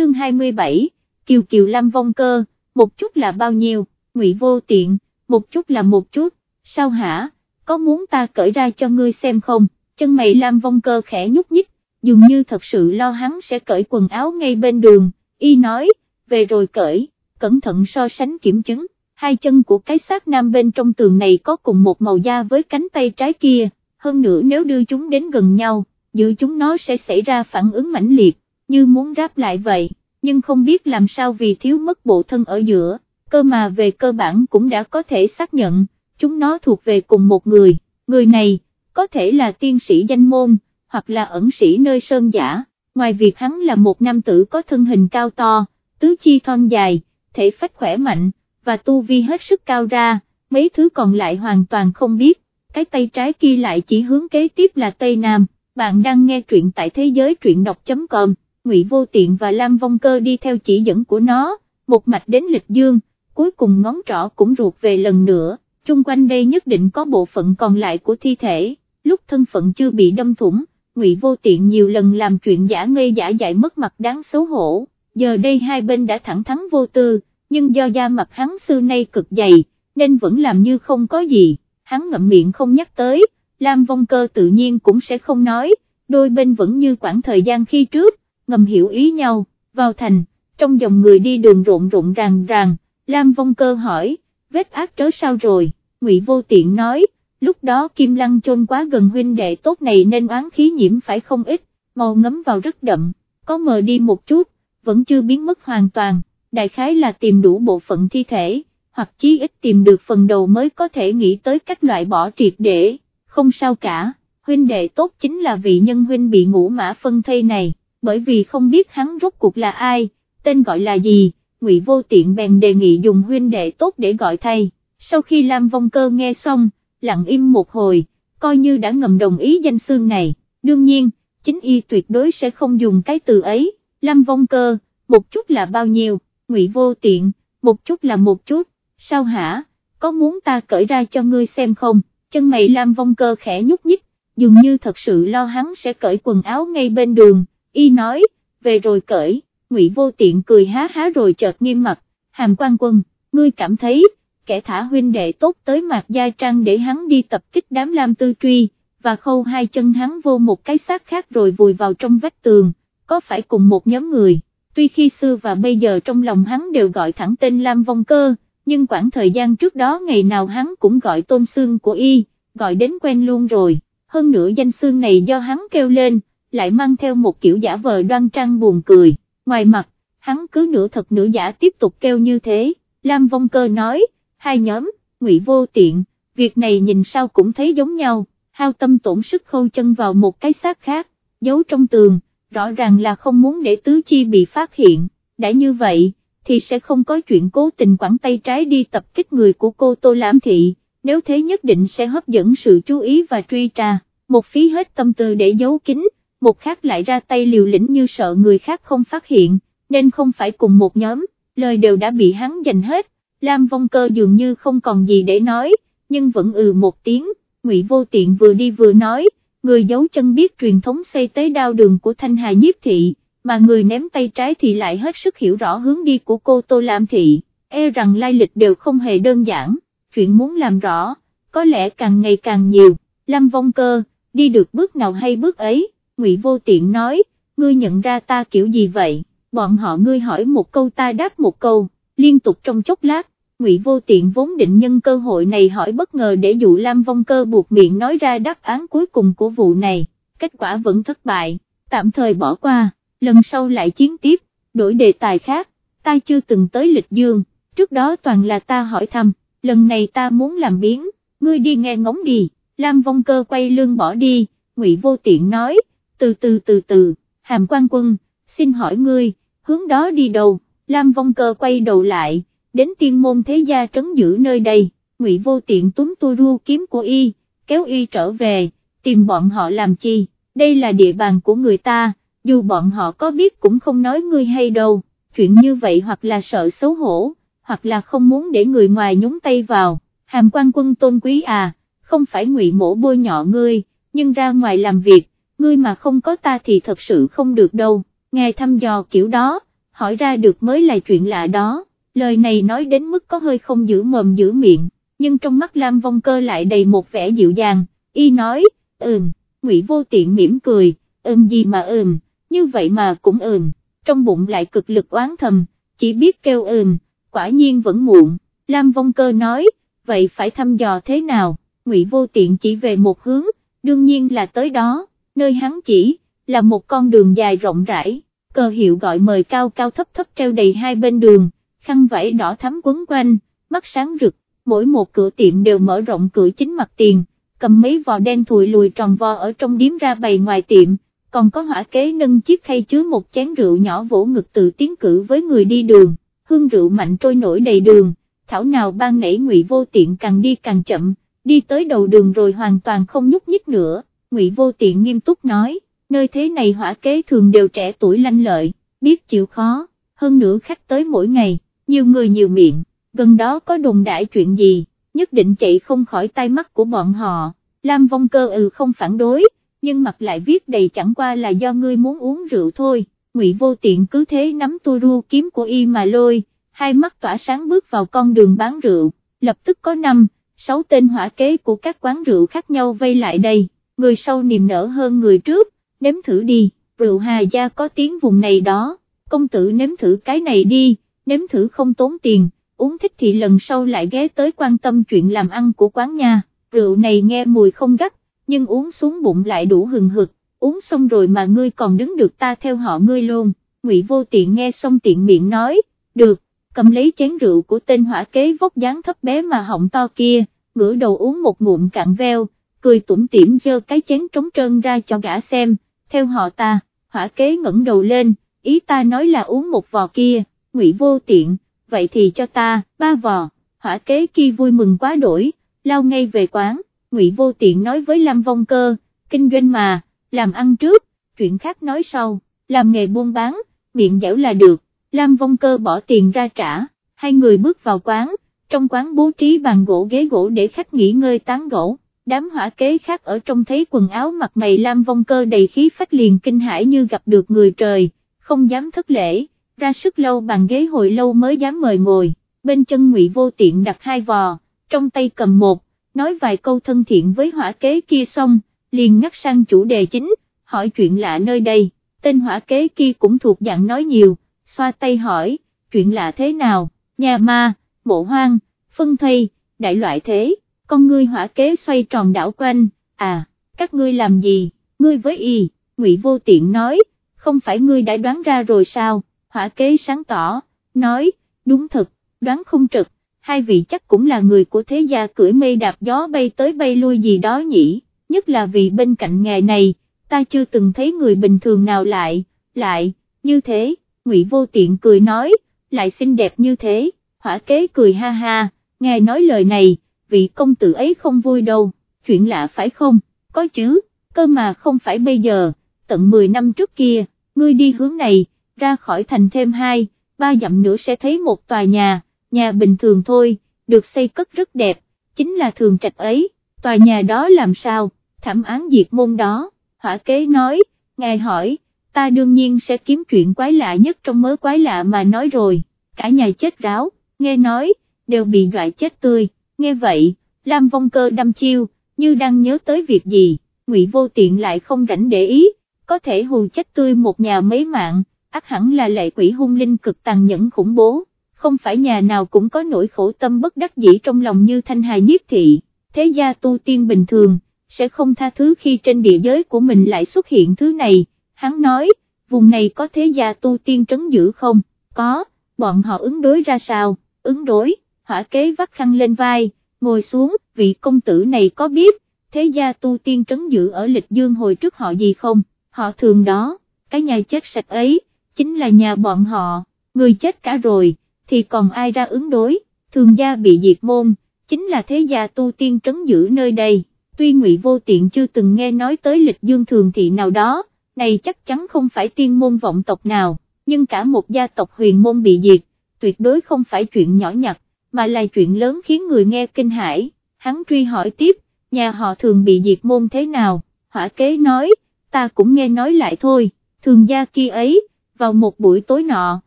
chương 27, Kiều Kiều Lam vong cơ, một chút là bao nhiêu, ngụy vô tiện, một chút là một chút, sao hả, có muốn ta cởi ra cho ngươi xem không, chân mày Lam vong cơ khẽ nhúc nhích, dường như thật sự lo hắn sẽ cởi quần áo ngay bên đường, y nói, về rồi cởi, cẩn thận so sánh kiểm chứng, hai chân của cái xác nam bên trong tường này có cùng một màu da với cánh tay trái kia, hơn nữa nếu đưa chúng đến gần nhau, giữa chúng nó sẽ xảy ra phản ứng mãnh liệt, như muốn ráp lại vậy, nhưng không biết làm sao vì thiếu mất bộ thân ở giữa, cơ mà về cơ bản cũng đã có thể xác nhận, chúng nó thuộc về cùng một người, người này, có thể là tiên sĩ danh môn, hoặc là ẩn sĩ nơi sơn giả, ngoài việc hắn là một nam tử có thân hình cao to, tứ chi thon dài, thể phách khỏe mạnh, và tu vi hết sức cao ra, mấy thứ còn lại hoàn toàn không biết, cái tay trái kia lại chỉ hướng kế tiếp là Tây Nam, bạn đang nghe truyện tại thế giới truyện đọc.com, Ngụy Vô Tiện và Lam Vong Cơ đi theo chỉ dẫn của nó, một mạch đến lịch dương, cuối cùng ngón trỏ cũng ruột về lần nữa, chung quanh đây nhất định có bộ phận còn lại của thi thể, lúc thân phận chưa bị đâm thủng, Ngụy Vô Tiện nhiều lần làm chuyện giả ngây giả dại mất mặt đáng xấu hổ, giờ đây hai bên đã thẳng thắn vô tư, nhưng do da mặt hắn xưa nay cực dày, nên vẫn làm như không có gì, hắn ngậm miệng không nhắc tới, Lam Vong Cơ tự nhiên cũng sẽ không nói, đôi bên vẫn như quãng thời gian khi trước, ngầm hiểu ý nhau, vào thành, trong dòng người đi đường rộn rộn ràng ràng, Lam Vong Cơ hỏi, vết ác trớ sao rồi, Ngụy Vô Tiện nói, lúc đó Kim Lăng chôn quá gần huynh đệ tốt này nên oán khí nhiễm phải không ít, màu ngấm vào rất đậm, có mờ đi một chút, vẫn chưa biến mất hoàn toàn, đại khái là tìm đủ bộ phận thi thể, hoặc chí ít tìm được phần đầu mới có thể nghĩ tới cách loại bỏ triệt để, không sao cả, huynh đệ tốt chính là vị nhân huynh bị ngũ mã phân thây này, bởi vì không biết hắn rốt cuộc là ai, tên gọi là gì, ngụy vô tiện bèn đề nghị dùng huynh đệ tốt để gọi thay, sau khi Lam Vong Cơ nghe xong, lặng im một hồi, coi như đã ngầm đồng ý danh xương này, đương nhiên, chính y tuyệt đối sẽ không dùng cái từ ấy, Lam Vong Cơ, một chút là bao nhiêu, ngụy vô tiện, một chút là một chút, sao hả, có muốn ta cởi ra cho ngươi xem không, chân mày Lam Vong Cơ khẽ nhúc nhích, dường như thật sự lo hắn sẽ cởi quần áo ngay bên đường, y nói, về rồi cởi, ngụy vô tiện cười há há rồi chợt nghiêm mặt, hàm quan quân, ngươi cảm thấy, kẻ thả huynh đệ tốt tới mạc gia trang để hắn đi tập kích đám lam tư truy, và khâu hai chân hắn vô một cái xác khác rồi vùi vào trong vách tường, có phải cùng một nhóm người, tuy khi xưa và bây giờ trong lòng hắn đều gọi thẳng tên Lam Vong Cơ, nhưng khoảng thời gian trước đó ngày nào hắn cũng gọi tôn xương của y, gọi đến quen luôn rồi, hơn nữa danh xương này do hắn kêu lên, lại mang theo một kiểu giả vờ đoan trang buồn cười, ngoài mặt, hắn cứ nửa thật nửa giả tiếp tục kêu như thế, Lam Vong Cơ nói, hai nhóm, ngụy vô tiện, việc này nhìn sao cũng thấy giống nhau, hao tâm tổn sức khâu chân vào một cái xác khác, giấu trong tường, rõ ràng là không muốn để tứ chi bị phát hiện, đã như vậy, thì sẽ không có chuyện cố tình quẳng tay trái đi tập kích người của cô Tô lãm Thị, nếu thế nhất định sẽ hấp dẫn sự chú ý và truy tra, một phí hết tâm tư để giấu kín, một khác lại ra tay liều lĩnh như sợ người khác không phát hiện, nên không phải cùng một nhóm, lời đều đã bị hắn giành hết, Lam Vong Cơ dường như không còn gì để nói, nhưng vẫn ừ một tiếng, Ngụy Vô Tiện vừa đi vừa nói, người giấu chân biết truyền thống xây tế đao đường của Thanh Hà Nhiếp Thị, mà người ném tay trái thì lại hết sức hiểu rõ hướng đi của cô Tô Lam Thị, e rằng lai lịch đều không hề đơn giản, chuyện muốn làm rõ, có lẽ càng ngày càng nhiều, Lam Vong Cơ, đi được bước nào hay bước ấy, Ngụy Vô Tiện nói, ngươi nhận ra ta kiểu gì vậy, bọn họ ngươi hỏi một câu ta đáp một câu, liên tục trong chốc lát, Ngụy Vô Tiện vốn định nhân cơ hội này hỏi bất ngờ để dụ Lam Vong Cơ buộc miệng nói ra đáp án cuối cùng của vụ này, kết quả vẫn thất bại, tạm thời bỏ qua, lần sau lại chiến tiếp, đổi đề tài khác, ta chưa từng tới lịch dương, trước đó toàn là ta hỏi thăm, lần này ta muốn làm biến, ngươi đi nghe ngóng đi, Lam Vong Cơ quay lưng bỏ đi, Ngụy Vô Tiện nói, từ từ từ từ, hàm quan quân, xin hỏi ngươi, hướng đó đi đâu, Lam Vong Cơ quay đầu lại, đến tiên môn thế gia trấn giữ nơi đây, ngụy vô tiện túm tu ru kiếm của y, kéo y trở về, tìm bọn họ làm chi, đây là địa bàn của người ta, dù bọn họ có biết cũng không nói ngươi hay đâu, chuyện như vậy hoặc là sợ xấu hổ, hoặc là không muốn để người ngoài nhúng tay vào, hàm quan quân tôn quý à, không phải ngụy mổ bôi nhọ ngươi, nhưng ra ngoài làm việc, ngươi mà không có ta thì thật sự không được đâu, nghe thăm dò kiểu đó hỏi ra được mới là chuyện lạ đó, lời này nói đến mức có hơi không giữ mồm giữ miệng, nhưng trong mắt Lam Vong Cơ lại đầy một vẻ dịu dàng, y nói, ừm, Ngụy Vô Tiện mỉm cười, ừm gì mà ừm, như vậy mà cũng ừm, trong bụng lại cực lực oán thầm, chỉ biết kêu ừm, quả nhiên vẫn muộn, Lam Vong Cơ nói, vậy phải thăm dò thế nào, Ngụy Vô Tiện chỉ về một hướng, đương nhiên là tới đó, nơi hắn chỉ, là một con đường dài rộng rãi, cờ hiệu gọi mời cao cao thấp thấp treo đầy hai bên đường, khăn vải đỏ thắm quấn quanh, mắt sáng rực, mỗi một cửa tiệm đều mở rộng cửa chính mặt tiền, cầm mấy vò đen thùi lùi tròn vo ở trong điếm ra bày ngoài tiệm, còn có hỏa kế nâng chiếc khay chứa một chén rượu nhỏ vỗ ngực tự tiến cử với người đi đường, hương rượu mạnh trôi nổi đầy đường, thảo nào ban nảy ngụy vô tiện càng đi càng chậm, đi tới đầu đường rồi hoàn toàn không nhúc nhích nữa, ngụy vô tiện nghiêm túc nói, nơi thế này hỏa kế thường đều trẻ tuổi lanh lợi, biết chịu khó, hơn nữa khách tới mỗi ngày, nhiều người nhiều miệng, gần đó có đồn đại chuyện gì, nhất định chạy không khỏi tay mắt của bọn họ, Lam Vong Cơ ừ không phản đối, nhưng mặt lại viết đầy chẳng qua là do ngươi muốn uống rượu thôi, ngụy vô tiện cứ thế nắm tua ru kiếm của y mà lôi, hai mắt tỏa sáng bước vào con đường bán rượu, lập tức có năm, sáu tên hỏa kế của các quán rượu khác nhau vây lại đây, người sau niềm nở hơn người trước, nếm thử đi, rượu hà gia có tiếng vùng này đó, công tử nếm thử cái này đi, nếm thử không tốn tiền, uống thích thì lần sau lại ghé tới quan tâm chuyện làm ăn của quán nha, rượu này nghe mùi không gắt, nhưng uống xuống bụng lại đủ hừng hực, uống xong rồi mà ngươi còn đứng được ta theo họ ngươi luôn, ngụy vô tiện nghe xong tiện miệng nói, được, cầm lấy chén rượu của tên hỏa kế vóc dáng thấp bé mà họng to kia, ngửa đầu uống một ngụm cạn veo, cười tủm tỉm giơ cái chén trống trơn ra cho gã xem, theo họ ta, hỏa kế ngẩng đầu lên, ý ta nói là uống một vò kia, ngụy vô tiện, vậy thì cho ta, ba vò, hỏa kế kia vui mừng quá đổi, lao ngay về quán, ngụy vô tiện nói với lam Vong Cơ, kinh doanh mà, làm ăn trước, chuyện khác nói sau, làm nghề buôn bán, miệng dẻo là được, Lam Vong Cơ bỏ tiền ra trả, hai người bước vào quán, trong quán bố trí bàn gỗ ghế gỗ để khách nghỉ ngơi tán gỗ, đám hỏa kế khác ở trong thấy quần áo mặt mày Lam Vong Cơ đầy khí phách liền kinh hãi như gặp được người trời, không dám thất lễ, ra sức lâu bàn ghế hồi lâu mới dám mời ngồi, bên chân ngụy vô tiện đặt hai vò, trong tay cầm một, nói vài câu thân thiện với hỏa kế kia xong, liền ngắt sang chủ đề chính, hỏi chuyện lạ nơi đây, tên hỏa kế kia cũng thuộc dạng nói nhiều, xoa tay hỏi, chuyện lạ thế nào, nhà ma, mộ hoang, phân thây, đại loại thế, con ngươi hỏa kế xoay tròn đảo quanh, à, các ngươi làm gì, ngươi với y, ngụy vô tiện nói, không phải ngươi đã đoán ra rồi sao, hỏa kế sáng tỏ, nói, đúng thật, đoán không trực, hai vị chắc cũng là người của thế gia cưỡi mây đạp gió bay tới bay lui gì đó nhỉ, nhất là vì bên cạnh nghề này, ta chưa từng thấy người bình thường nào lại, lại, như thế, ngụy vô tiện cười nói, lại xinh đẹp như thế, hỏa kế cười ha ha, nghe nói lời này, vị công tử ấy không vui đâu, chuyện lạ phải không, có chứ, cơ mà không phải bây giờ, tận 10 năm trước kia, ngươi đi hướng này, ra khỏi thành thêm hai, ba dặm nữa sẽ thấy một tòa nhà, nhà bình thường thôi, được xây cất rất đẹp, chính là thường trạch ấy, tòa nhà đó làm sao, thảm án diệt môn đó, hỏa kế nói, ngài hỏi, ta đương nhiên sẽ kiếm chuyện quái lạ nhất trong mớ quái lạ mà nói rồi, cả nhà chết ráo, nghe nói, đều bị dọa chết tươi, nghe vậy, Lam Vong Cơ đâm chiêu, như đang nhớ tới việc gì, Ngụy Vô Tiện lại không rảnh để ý, có thể hù chết tươi một nhà mấy mạng, ác hẳn là lệ quỷ hung linh cực tàn nhẫn khủng bố, không phải nhà nào cũng có nỗi khổ tâm bất đắc dĩ trong lòng như Thanh Hà Nhiếp Thị, thế gia tu tiên bình thường, sẽ không tha thứ khi trên địa giới của mình lại xuất hiện thứ này, hắn nói, vùng này có thế gia tu tiên trấn giữ không, có, bọn họ ứng đối ra sao, ứng đối, hỏa kế vắt khăn lên vai, ngồi xuống, vị công tử này có biết, thế gia tu tiên trấn giữ ở lịch dương hồi trước họ gì không, họ thường đó, cái nhà chết sạch ấy, chính là nhà bọn họ, người chết cả rồi, thì còn ai ra ứng đối, thường gia bị diệt môn, chính là thế gia tu tiên trấn giữ nơi đây, tuy ngụy vô tiện chưa từng nghe nói tới lịch dương thường thị nào đó, này chắc chắn không phải tiên môn vọng tộc nào, nhưng cả một gia tộc huyền môn bị diệt, tuyệt đối không phải chuyện nhỏ nhặt, mà là chuyện lớn khiến người nghe kinh hãi, hắn truy hỏi tiếp, nhà họ thường bị diệt môn thế nào, hỏa kế nói, ta cũng nghe nói lại thôi, thường gia kia ấy, vào một buổi tối nọ,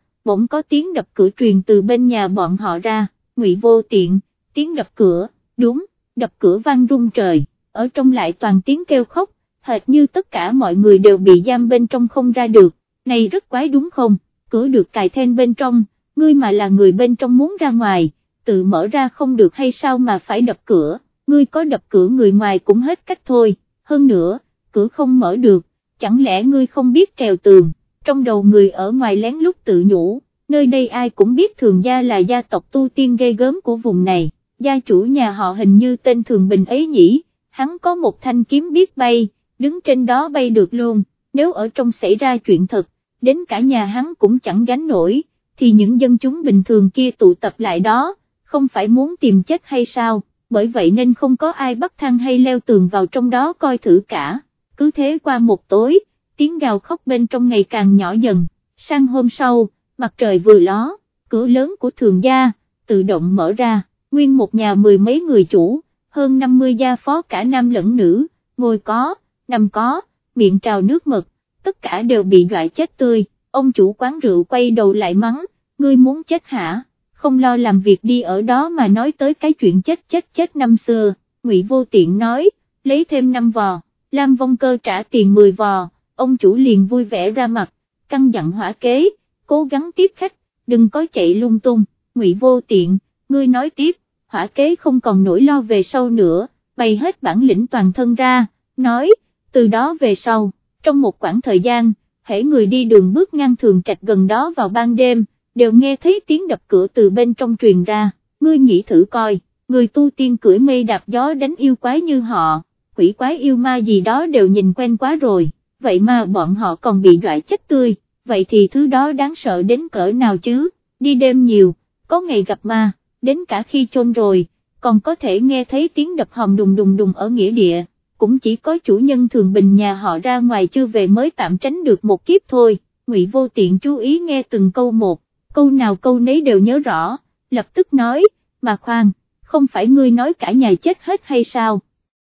bỗng có tiếng đập cửa truyền từ bên nhà bọn họ ra, ngụy vô tiện, tiếng đập cửa, đúng, đập cửa vang rung trời, ở trong lại toàn tiếng kêu khóc, hệt như tất cả mọi người đều bị giam bên trong không ra được, này rất quái đúng không, cửa được cài then bên trong, ngươi mà là người bên trong muốn ra ngoài, tự mở ra không được hay sao mà phải đập cửa, ngươi có đập cửa người ngoài cũng hết cách thôi, hơn nữa, cửa không mở được, chẳng lẽ ngươi không biết trèo tường, trong đầu người ở ngoài lén lút tự nhủ, nơi đây ai cũng biết thường gia là gia tộc tu tiên gây gớm của vùng này, gia chủ nhà họ hình như tên thường bình ấy nhỉ, hắn có một thanh kiếm biết bay, đứng trên đó bay được luôn, nếu ở trong xảy ra chuyện thật, đến cả nhà hắn cũng chẳng gánh nổi, thì những dân chúng bình thường kia tụ tập lại đó, không phải muốn tìm chết hay sao, bởi vậy nên không có ai bắt thang hay leo tường vào trong đó coi thử cả, cứ thế qua một tối, tiếng gào khóc bên trong ngày càng nhỏ dần, sang hôm sau, mặt trời vừa ló, cửa lớn của thường gia, tự động mở ra, nguyên một nhà mười mấy người chủ, hơn 50 gia phó cả nam lẫn nữ, ngồi có, nằm có, miệng trào nước mật, tất cả đều bị dọa chết tươi, ông chủ quán rượu quay đầu lại mắng, ngươi muốn chết hả, không lo làm việc đi ở đó mà nói tới cái chuyện chết chết chết năm xưa, ngụy vô tiện nói, lấy thêm 5 vò, Lam Vong Cơ trả tiền 10 vò, ông chủ liền vui vẻ ra mặt, căng dặn hỏa kế, cố gắng tiếp khách, đừng có chạy lung tung, ngụy vô tiện, ngươi nói tiếp, hỏa kế không còn nỗi lo về sau nữa, bày hết bản lĩnh toàn thân ra, nói, từ đó về sau, trong một khoảng thời gian, hễ người đi đường bước ngang thường trạch gần đó vào ban đêm, đều nghe thấy tiếng đập cửa từ bên trong truyền ra, ngươi nghĩ thử coi, người tu tiên cưỡi mây đạp gió đánh yêu quái như họ, quỷ quái yêu ma gì đó đều nhìn quen quá rồi, vậy mà bọn họ còn bị loại chết tươi, vậy thì thứ đó đáng sợ đến cỡ nào chứ, đi đêm nhiều, có ngày gặp ma, đến cả khi chôn rồi, còn có thể nghe thấy tiếng đập hòm đùng đùng đùng ở nghĩa địa, cũng chỉ có chủ nhân thường bình nhà họ ra ngoài chưa về mới tạm tránh được một kiếp thôi, ngụy vô tiện chú ý nghe từng câu một, câu nào câu nấy đều nhớ rõ, lập tức nói, mà khoan, không phải ngươi nói cả nhà chết hết hay sao?